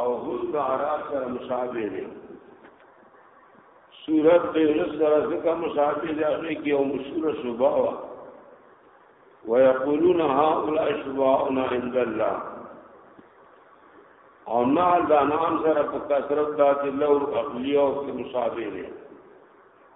او هوس د عرب سره مشابه دی صورت د یونس سره ځکه مشابه دی هغه کې یو مشهور شوبه وا ويقولون هؤلاء شفعاؤنا عند الله او نه دا نام سره په کثرت دا چې لو عقلی او مشابه دی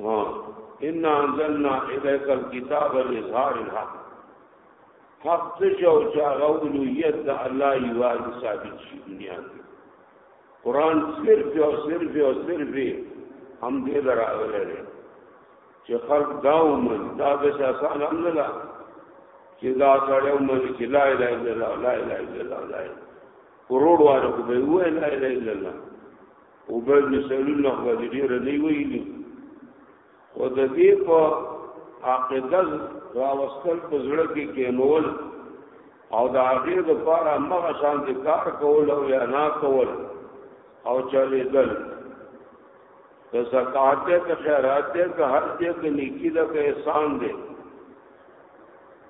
ها ان انزلنا الیک الكتاب لظهار الحق حق څه او چې هغه اولویت د الله یوال ثابت شي دنیا کې قران صرف او صرف او صرف هم دې دراغله چې خلق دا ومن دا به آسان هم نه لا چې دا سره ومن چې لا اله الا الله لا اله الا الله کروڑ واره کو به وای لا اله الا الله او بل مثالونه خو دې ډېر نه ویلي او د دې په عقیده راوستل په زړه کې کېنول او د هغې د پاره مغه شان د کار کول او یا نه کول او چلې دل د زکات ته خیرات ته هر دې کې نیکی د احسان دی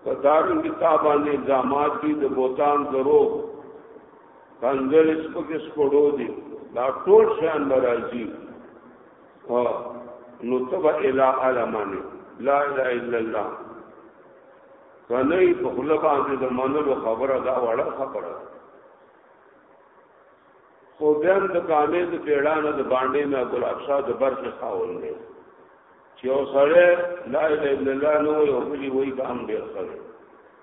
په دارو کتابانه الزامات دي د بوتان دروغ کنګل سپکه سپړو دي دا ټول شان برازي ها نو تبا الا علمانه لا اله الا الله کنه په خپل باندې د منلو خبره دا وړه خبره خو بیا د کامې د پیړانه د باندې نه ګل افشا د برخه خاون دی چې اوسره لا اله الا الله نو یو بلی وای کام ډیر خبره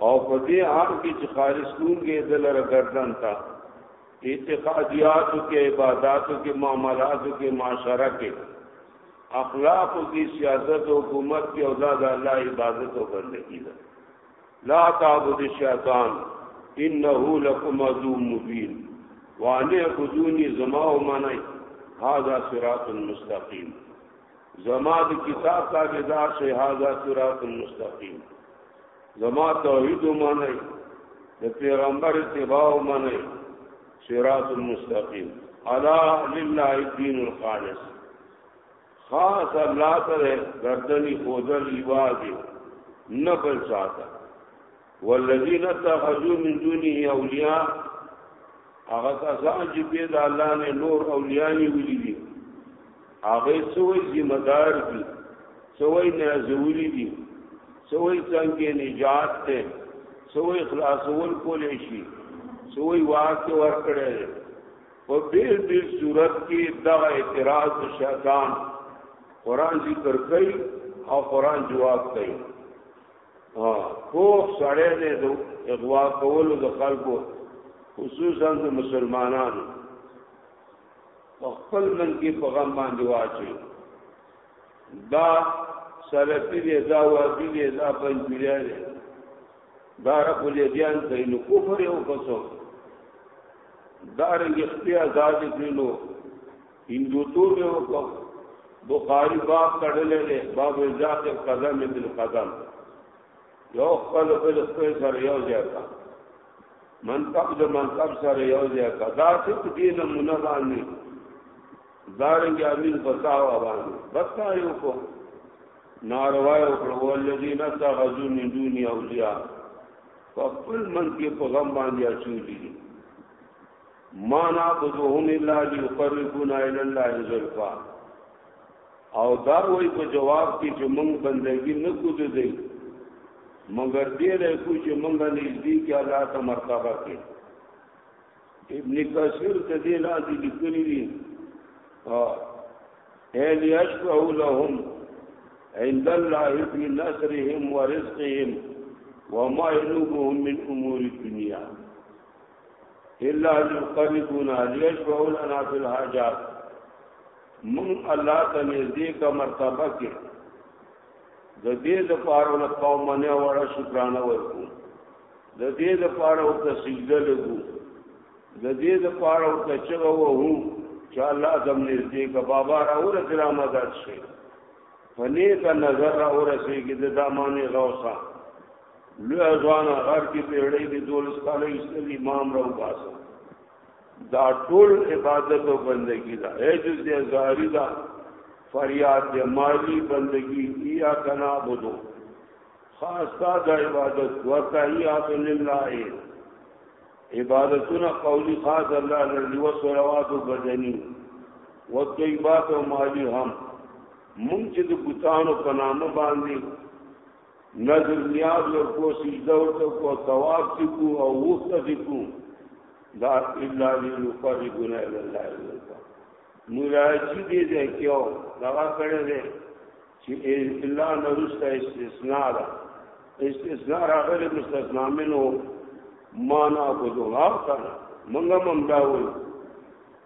او په دې حال کې چې خالص کونګې د لره گردن تا اعتقادیاتو کې عبادتو کې معاملاتو کې معاشره کې اخلاق کې سیاست او حکومت کې اولاد الله عبادت او بندگی ده لا تعبد الشیطان انه لکم عدو مبین وانه خذونی زما او منای هاذا صراط المستقیم زما د کتاب تابعدار شي هاذا صراط المستقيم زما توحید ومنئ د پیغمبر اتباع ومنئ صراط المستقيم الا لله الدين الخالص خاص الله تعالی گردنی خودل ایواز نه بل ساته والذین اتخذوا من دونه اولیاء هغه کسان چې په د الله نه نور اولیاء نیولي دي هغه څوی ذمہ دار دي څوی نه زولي دي څوی څنګه نجات ته څوی خلاصول کولې شي څوی واک ورکړي په بیل بیل صورت کې دا اعتراض شیطان قران ذکر کوي او قران جواب کوي ها خو سړی دې د اغوا کولو د خلکو خصوصا د مسلمانانو په خپل من کې په غم باندې واچي دا سلفي دې دا وادي دې دا پنځوریا دې دا رب الیدیان ته نو کفر یو کسو دارنګ اختیار ذات دینو هندوتوب یو کو بخاری باب تړلې ده باب ذات قدم بل قدم یو خپل بل خپل سره یو ځای کا منطق د منطق سره یو ځای کا دا چې دې نمونه باندې دارنګ امین بتاو باندې بتا یو کو ناروا یو کړو ولذین تغزو من دون اولیاء خپل من کې په غم باندې اچولې ما نعبدهم الا ليقربونا الى الله زلفا او دا وای په جواب کې چې موږ بندګي نه کوو دی مگر دې له کو چې موږ نږدې کې الله ته مرتبه کې ابن کثیر ته دې لاندې لیکلي دي ها اهل یشفعو لهم عند الله فی نصرهم ورزقهم وما ينوبهم من امور الدنيا الا يقربون ليشبعوا لنا في الحاجات من الله ته نږدې کا مرتبه کې د دې لپاره له قومه نه وړه شکرانه ورکو د دې لپاره او ته سجده لګو د دې لپاره او ته چغه وو چې الله دم نږدې کا بابا را اور درامه دات شي فنې کا نظر را اور سي کې د دامانې غوسه لوی ځوان غار کې پیړې دي دولس کال ایستل امام راو باسه دا ټول عبادت او بندگی دا اے جز دې ظاهری دا فریاد دې مالی بندگی یا کنا بدو خاص تا دا عبادت وتحیات لله عبادتنا قولی خاص الله لله وصلوات بدنی وطیبات او مالی هم مونږ چې د بوتانو په نامه باندې نظر نیاز ورکو سجده ورته کو ثواب سکو او وخت سکو دا الا لنقربنا الى الله ورکا مراجی دې دې کیو دا کړه دې چې الا نرسته استثناء دا استثناء راغلی مستثنا منو ما نعبدو غاو کنه منگا ممداوی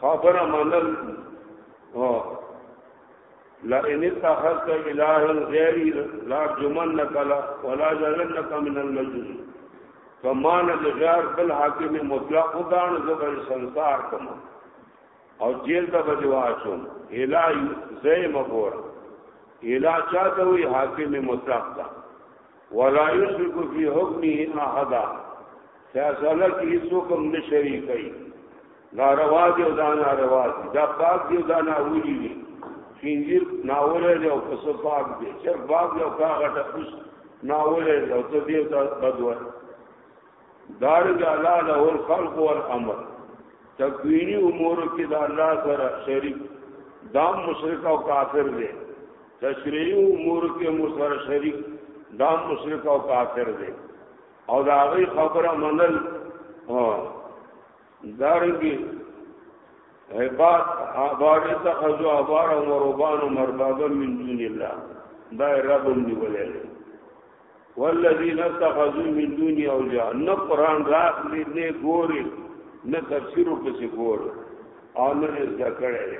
خبر منل او لا ان اتخذت اله غیری لا جمنک لا ولا جلنک من المجوس فمان بغیر بل حاکم مطلق دان زبر سنسار کما او جیل ته بجوا چون الا زیم غور الا چاته وی حاکم مطلق دا ولا یشرک فی حکمه احد فیصله کې هیڅوک هم نه شریکي دا روا دی او دا نه روا دی دا پاک دی او دا نه ویلي دی خنزیر ناوله دی او پس پاک دی چر باغ دی او کاغه ټپوس ناوله دی او ته دی او ته بدوه دارد الله له الخلق والامر تکوینی امور کې د الله سره شریک دام مشرک او کافر دی تشریعی امور کې مو سره شریک دام مشرک او کافر دی او دا غي خبره منل دارنګي عباد عباد تخذو عبار و ربان و مربابا من دون الله دا رب نیولې والذین اتخذوا من دون اولیاء نه قران راخلی نه ګوري نه تفسیرو پسې ګوري او نه ذکرې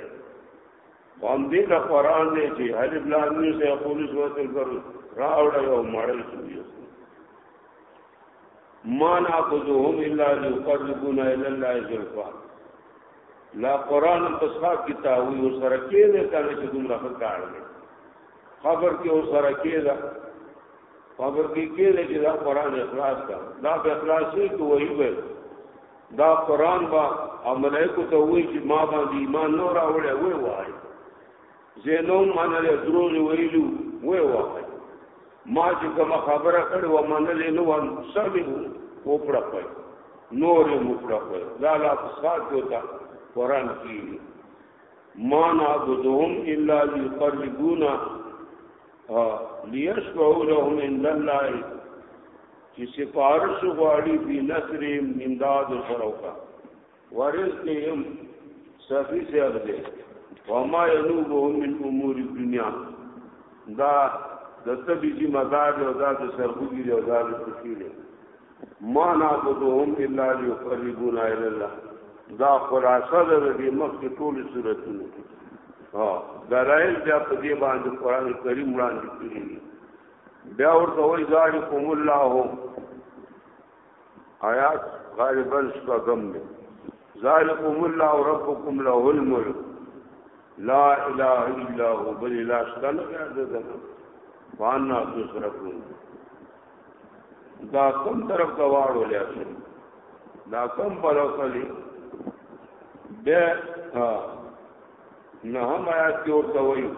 قوم دې د قران نه چې هر بلانی سه خپل سوتل کرو راوړ یو مړل شوی ما نعبدهم الا ليقربونا الى الله زلفا لا قران په صاحب کتاب یو سره کې نه کړي چې دومره کار دی قبر کې او سره کېده قبر کې کېده چې دا قران اخلاص کا دا په اخلاصي کې وایي وي دا قران با املایکو ته وایي چې ما باندې ایمان نه راوړی وای وای زینو منل دروغ ویلو وای وای ما چې کوم خبره کړې و منل نو وان سر به وپړه پي نور یې وپړه پي لا لا فساد کوتا قران کې ما نعبدهم الا ليقربونا ليشفعوا لهم عند الله چې سفارش غواړي په نصر امداد سره وکا ورزق يم صفي سے ارده وما ينوبهم من امور الدنيا دا د تبي ذمہ دار او دا د سرګوګي او دا د خوشي ما نعبدهم الا ليقربونا الى الله دا خلاصه ده د مخکې ټول صورتونو ها دلایل بیا په دې باندې قران کریم وړاندې کړی بیا ورته وایي ذالکم الله آیات غالبا شپږم دی ذالکم الله ربکم له الملک لا اله الا هو بل لا شرک له وانا تصرفون دا کوم طرف ته واړو لیا شي دا کوم په لوسلي به نه هم آیات کې ورته وایي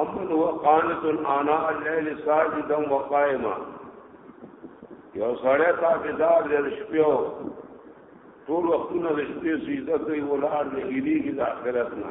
امن وقانت انا الليل ساجدا وقائما یو سړی تابعدار دی شپې او ټول وختونه د شپې سجده کوي ولار نه هیریږي د آخرت نه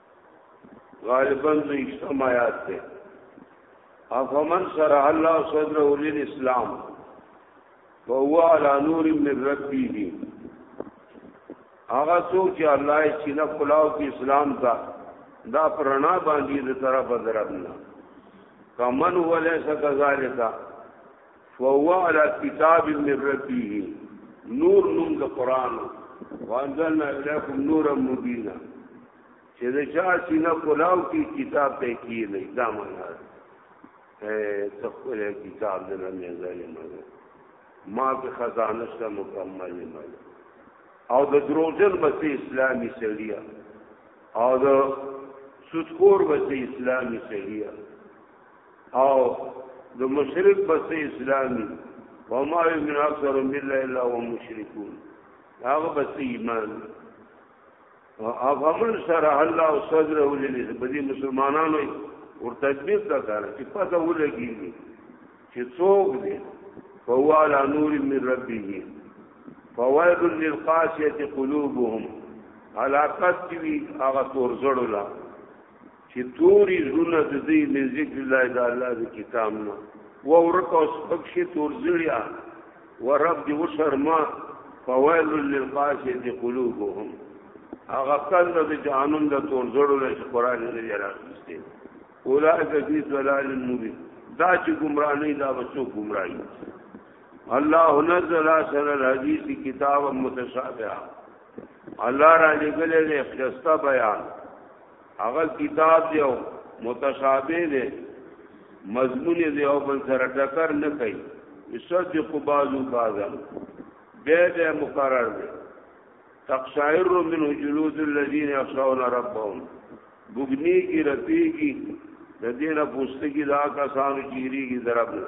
غالبا د اسلام آیات ده افمن سره الله صدره للاسلام وهو على نور من ربه هغه څوک چې الله یې سینه کلاو کې اسلام تا دا پرانا باندې د طرفه دربنا کمن ولې سکه ذالکا فهو على كتاب من ربه نور نوم د قران وانزلنا اليكم نورا مبينا چې د چا سینه کولاو کې کتاب ته کی نه دا معنا اے تخول کتاب د نه ځای مده ما په خزانه شته مکمل مده او د دروژن بسې اسلامي سړیا او د سودخور بسې اسلامي سړیا او د مشرک بس اسلامي وما يؤمن اكثر بالله الا هم مشركون هغه بس ایمان او فمن شرح الله صدره للاسلام بدی مسلمانانو ور تطبیق دا کار چې پته ولګي چې څوک دی فهو على نور من ربه فوائد للقاسيه قلوبهم علاقات کی هغه تور زړه چې توري زونه د دې من ذکر الله د الله د کتاب نه و ورکه اوس پکې تور زړیا و رب دې وشرما فوائل للقاسد قلوبهم هغه کله د جهنم د تور زړو له قران نه راځي اولئک فی ضلال مبین دا چې گمراه نه دا وسو گمراهي الله نزل سر الحدیث کتاب متشابه الله را لګلې خسته بیان هغه کتاب دی او متشابه دی مضمون دی او بل سره ټکر نه کوي یصدق بعضو بعضا به به مقرر دی تقشعر من جلود الذين يخشون ربهم بغنی کی رتی کی د دینه پوستکی دا کسانو چیری کی ضرب نه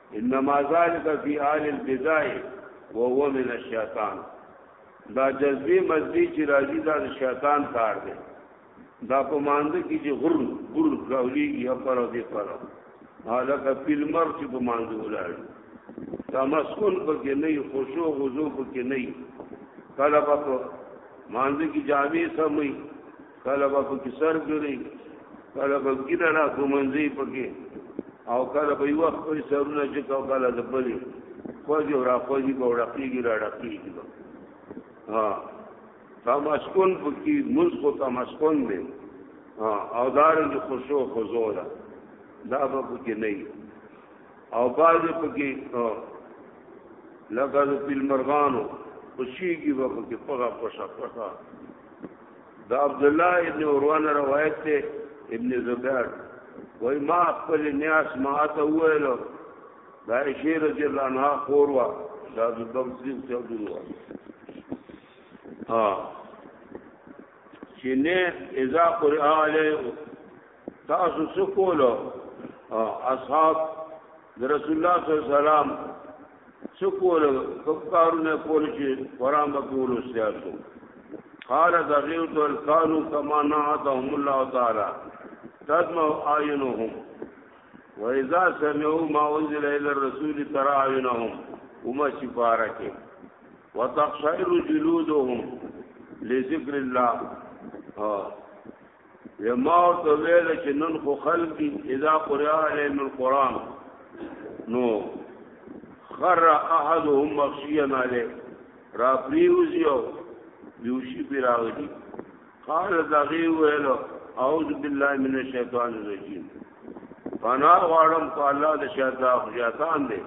انما ذالک فی آل البدای وهو من الشیطان دا جذبی مزدی چې راځي دا شیطان کار دی دا په مانده کې چې غر غر راولېږي پر او دې پر حالک فلمر چې په مانده ولاړ تمسکون پکې نه خوشو غزو پکې نه کله په مانده کې جامې سمې کله به پکې سر ګري کله به ګیره را کومنځي پکې او کله به یو وخت په سرونه چې کو کله د بلې خوځي را خوځي به وړقېږي را ډقېږي ها تمسکون پکې موږ خو تمسکون دی او دارنګ خوشو خضوع ده دا به پکې نه او باز پکې لکه د پیل مرغانو خوشیږي به پکې پغه پښه پښه دا عبد الله ابن عروه روایت ته ابن زبیر وای ما خپل نیاس ما ته ویل دا شی رضی الله عنها خور وا دا د بمسین ته ودوا ها چې نه اذا قرئ علی تاسو څه کولو اصحاب د رسول الله صلی الله علیه وسلم څه کولو کوم کارونه کول چې قران په کولو سیاسو قال دغیوت الکانو کما نعتهم الله تعالی تدمع اعینهم واذا سمعوا ما انزل الى الرسول ترى اعینهم وما شفارکه وتقشعر جلودهم لذكر الله ما ورته ویل چې نن خو خلک دي اذا قرئ عليهم القرآن نو خر احدهم مخشيا عليه را پریوزیو یوشي پیراغلی قال دغه ویل اعوذ بالله من الشیطان الرجیم فنا غړم کو الله د شیطان خیاتان دی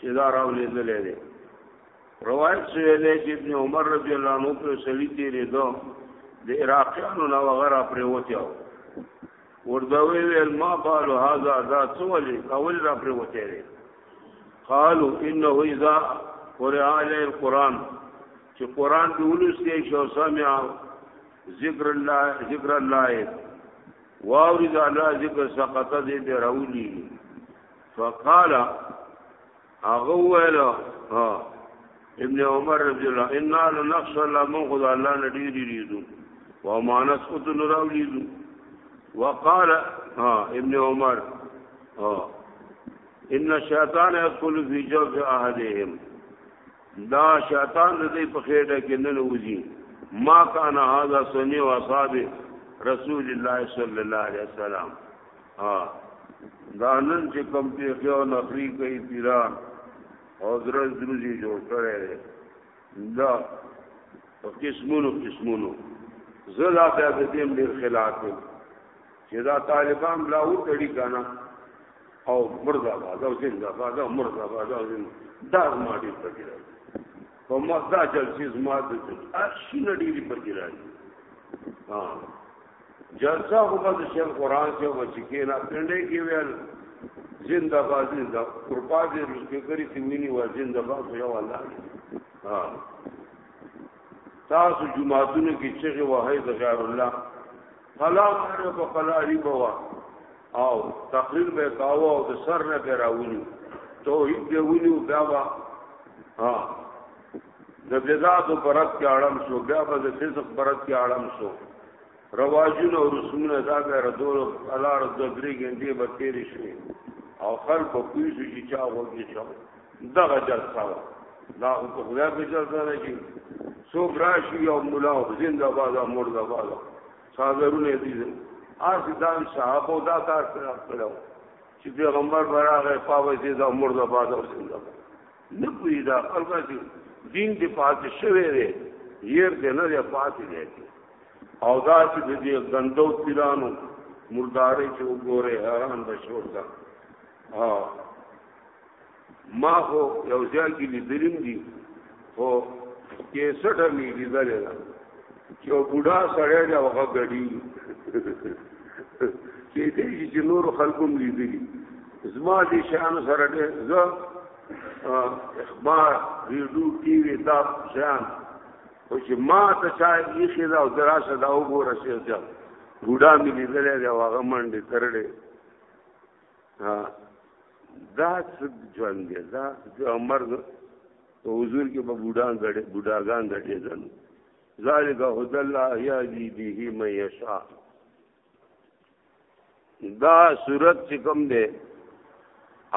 چې دا راولې دلې دی روایت شوی دی چې ابن عمر رضی الله عنه پر سړی تیرې دو د عراقیانو نو وغیرہ پر وتیاو وردوی ویل ما بال هذا ذا سولی اول را پر وته دی قالو انه اذا قرئ علی القران چې قران دی ولستې شو سمع ذکر الله ذکر الله واورد الله ذکر سقط دی به راولی فقال هغه ویل ها ابن عمر رضی الله ان الله نخش الله من خدا الله نډی دی ریدو و امانت خود نراو لیدو وقال ها ابن عمر ها ان شیطان یدخل فی جوف احدهم دا شیطان دې په خېټه کې نه نوځي ما کان هاذا سنی و اصحاب رسول الله صلی الله علیه وسلم ها دا نن چې کم پیخه او نخری کوي پیران او درز درزي جوړ کړي دا په قسمونو قسمونو زلا په دې ډیر خلاف چې دا طالبان لا و تړي کنه او مرزا باد او زنده باد او مرزا باد او زنده دا ما دې پکې راځي په مزدا جلسې زما د اشي نډيري پکې راځي ها جلسه خو بس شیخ قران کې و چې کې نه پندې کې ویل زنده باد زنده قربا دې رسکه کری چې مینی و زنده باد خو یو الله ها تاسو جمعهونه کې چې وه د غیر الله فلا معنی په فلا ریبوا او تقریر به کاوه او د سر نه به راوونی توحید به ونیو بیا با ها د بدعات پرد کې اړم شو بیا به د فسق پرد کې اړم شو رواجونه او رسومونه دا به ردول الله رب درې غندې به تیر شي او خلق په کوی شي چې چا وږي شو دغه جلسه وا دا او په خدای په جلسه نه شي سو براشي او مولا زنده باد او مرده باد څادرونه دي آس دان صحابه دا کار کړو چې پیغمبر براغه پاوځي دا مرده باد او زنده نه پوي دا خلکو دي دین دی پاتې شوی دی ير دې نه دی پاتې دی او دا چې دې غندو پیرانو مردارې چې وګوره حیران بشور دا ها ما هو یو ځای کې لیدلم دي هو کې سټه می لیدل نه چې بوډا سړی دا وغه غړي چې دې چې نور خلکو لیدلی زما دې شان سره دې ز اخبار ریډو ټي وي دا شان او چې ما ته چا یې خدا او دراشه دا وګوره چې دا ګډا مې لیدلې دا واغه منډې ترړې ها دا څه ژوند دی دا د عمر په حضور کې به بوډان غړي بوډاګان غړي ځنو ذالک هد الله یهدی به من یشاء دا صورت چې کوم دی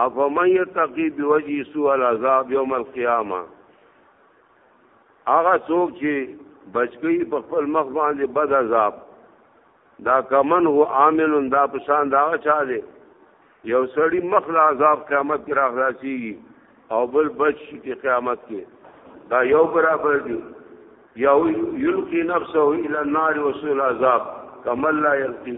افمن یتقی بوجی سوء العذاب یوم القیامه هغه څوک چې بچکی په خپل مخ باندې بد عذاب دا کمن هو عامل دا پشان دا چا دی یو سړی مخ لا عذاب قیامت کې راغلاسی او بل بچ شي قیامت کې دا یو برابر دی یا یلقی نفسه الی النار وسول عذاب کمل لا یلقی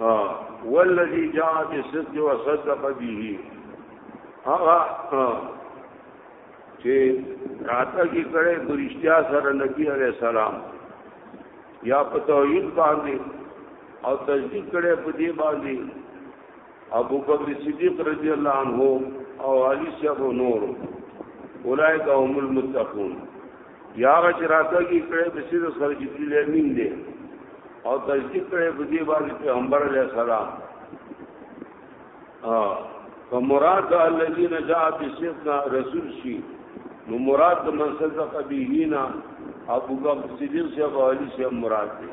ها والذي جاء بالصدق وصدق به هغه چې راته کې کړه برشتیا سره نبی عليه السلام یا په توحید باندې او تصدیق کړي په دې باندې ابو بکر صدیق رضی الله عنه او علی صاحب نور اولایک هم المتقون یا چې راته کې کړه د سید سره جبرئیل امین دی او تصدیق کړه په دې باندې پیغمبر علیه السلام ها فمراد الذين جاء بسيدنا رسول شي نو مراد من صدق به نه ابو بکر صدیق سے ابو علی سے مراد دی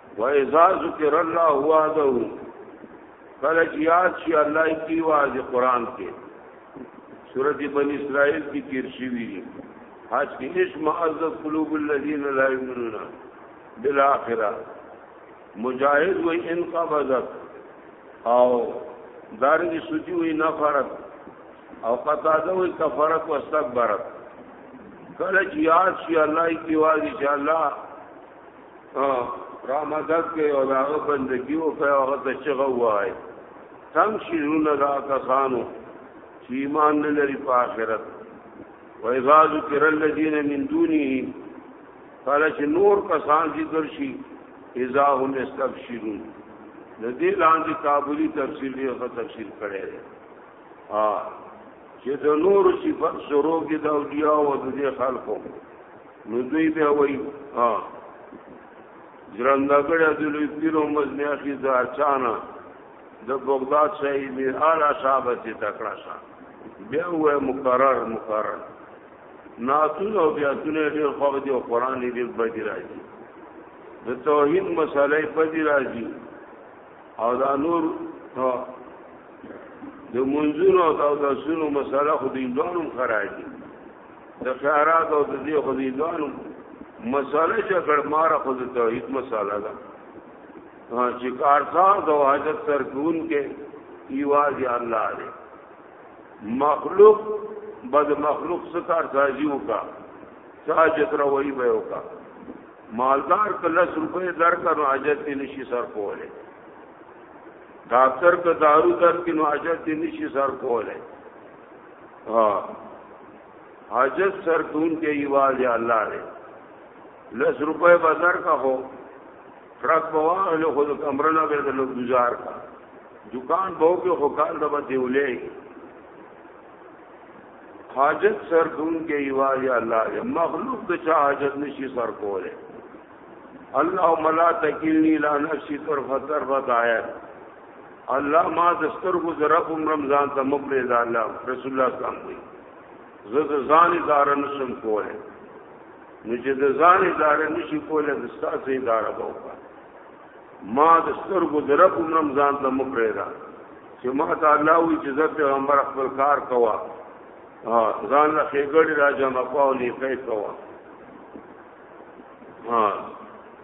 واذا ذکر الله وحده کله چې یاد شي الله کی واز قران کې سورۃ بنی اسرائیل کې تیر شوی دی حج کې اسم عزت قلوب الذين لا يؤمنون بالاخره مجاهد و ان قبضت او دارنګ سوتی وی نفرت او قطاده وی کفرت واستكبرت کله چې یاد شي الله کی واز چې الله را مدد کې او داغه بندگی او په هغه ته چغه وای تنگ شیرون دا کسانو چې ایمان نه لري په آخرت و اذا ذکر الذين من دونه قال چې نور کسان ذکر شي اذا هم استبشرون د دې لاندې کابلی تفسیر دی هغه تفسیر کړی دی ها چې د نور صفات شروع کې د اولیاء او د خلکو نو دوی بیا وای ها ژرنده کړه د لوی پیر او مزنی اخی د اچانا د بغداد شاهي میر اعلی صاحب چې تکړه شاه بیا وای مقرر مقرر ناتون او بیاتونه ډیر خو دی قرآن دې بدی راځي د توحید مسالې بدی راځي او دا نور د منځونو او د سونو مساله خو د ایندونو خراجي د خیرات او د دې خدیدانو مساله چې کړ مار خو د توحید مساله ده چې کارساز او حاجت سرکون کې ایواز الله دې مخلوق بد مخلوق ستار سازی وکا ساجت روی به وکا مالدار که لس روپے در کا نو حاجت تی نشی سر کولے ڈاکٹر که دارو در کی نو حاجت تی نشی سر کولے ها حاجت سر کون کې یواز یا الله دې لس روپے بازار کا هو ټرک بوا له خود کمرنا به د لوګ گزار کا دکان بو کې هو کال دبا دیولې حاجت سر کون کې یواز یا الله دې مخلوق د چا حاجت نشي سر کوله اللهم لا تکلنی لا نفسی طرفه طرفه آیت الله ما د سترګو د رب رمضان ته مبرې دا الله رسول الله صلی الله علیه وسلم زه د ځان اداره نشم کوله نو چې د ځان اداره نشي کوله د ستاسو اداره به وکړه ما د سترګو د رب رمضان ته مبرې دا چې ما ته الله وی چې زه پیغمبر خپل کار کوا ځان له خېګړې راځم په اونې کوي کوا ها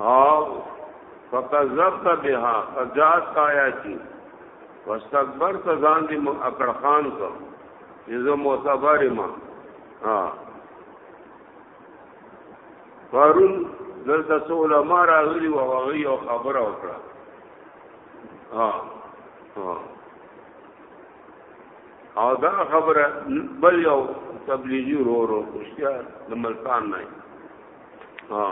او فکذبت بها فجات کایا چی واستكبر تزان دی اکڑ خان کو یزو معتبر ما ها پرون دلته سول ما راغلی و هغه او خبر او کړه ها ها او دا خبره بل یو تبلیغی ورو ورو خوشتیا د ملتان نه ها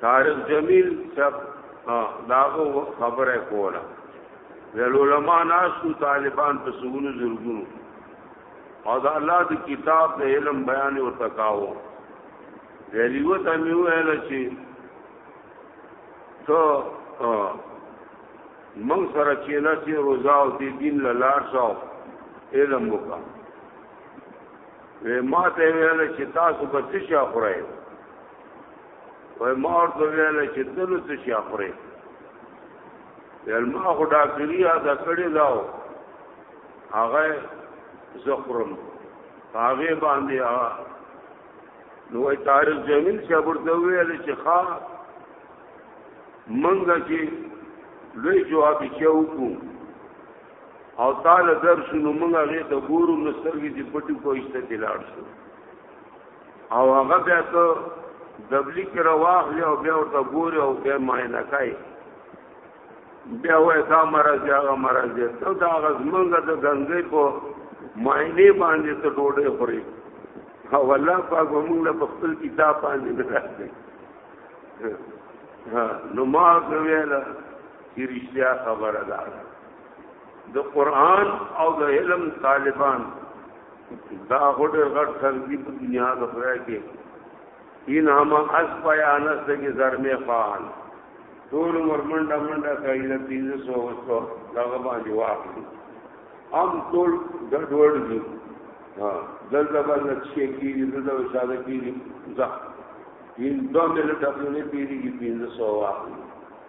طارق جمیل صاحب داغه خبره کوله ول علماء ناسو طالبان په سونو زرګونو او دا الله د کتاب د علم بیان او تکاو ویلیو ته مې ویل چې ته من سره چې نه چې روزا او دین لاله شاو علم وکړه وی ما ته ویل چې تاسو به څه شي خورئ وی ما ورته ویل چې تلو څه شي خورئ ویل ما خو ډاکټري ادا کړی داو هغه زخرم هغه باندې نو طارق جمیل صاحب ورته ویل چې ښا منګه چې لوی جواب یې وکړو او تعالی در شنو موږ هغه ته ګورو نو سترګې دې پټې کوښته دې لاړ شو او هغه بیا ته دبلی کې راوخلی او بیا ورته ګوري او بیا معاینه کوي بیا وای دا مرز یا هغه مرز دی ته دا هغه زمونږ د ګنګې په معاینې باندې ته ډوډۍ خوري او الله پاک موږ له خپل کتاب باندې نه راځي نو ما ویل دی رشتیا خبره ده د قران او د علم طالبان دا غټه غټ خلګي په دنیا د خدای کې ان هم اس پیا انس دغه زرمه خان ټول عمر منډه منډه کوي د 300 وسو دغه باندې واخلي ام ټول ګډوډ دي ها دلته باندې چې کیږي دلته شاده کیږي ځه ان دوه ملي ټاپونه پیږي 300 واخلي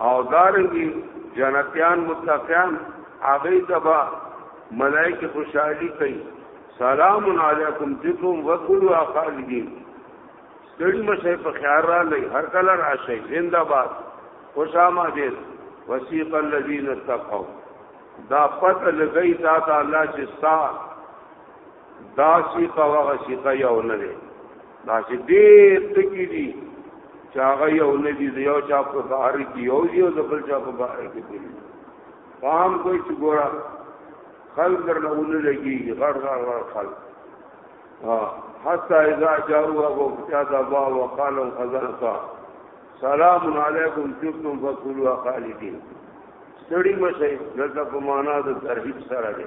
او دارنګي جنتیان متقیان هغه تبا ملائکه خوشحالي کوي سلام علیکم تکم وکلوا خالدین ستړي مشه په خیال را لې هر کله راشي زنده باد خوشامه دې وسیق الذین اتقوا دا پته لګی تا ته الله چې ستا دا سیخه هغه سیخه یو نه دی دا چې ډېر ټکی دي چې هغه یو نه دي یو چا په بهر کې یو دی او بل چا په بهر کې دی فهم کوئی چې ګورا خلق درنه ونه لګي غړ غړ غړ خلق ها حتا اذا جاءوا ابو فتاة ابا وقالوا خزنتا سلام علیکم تبتم فقلوا خالدین ستړي مشه دلته په معنا د ترهیب سره دی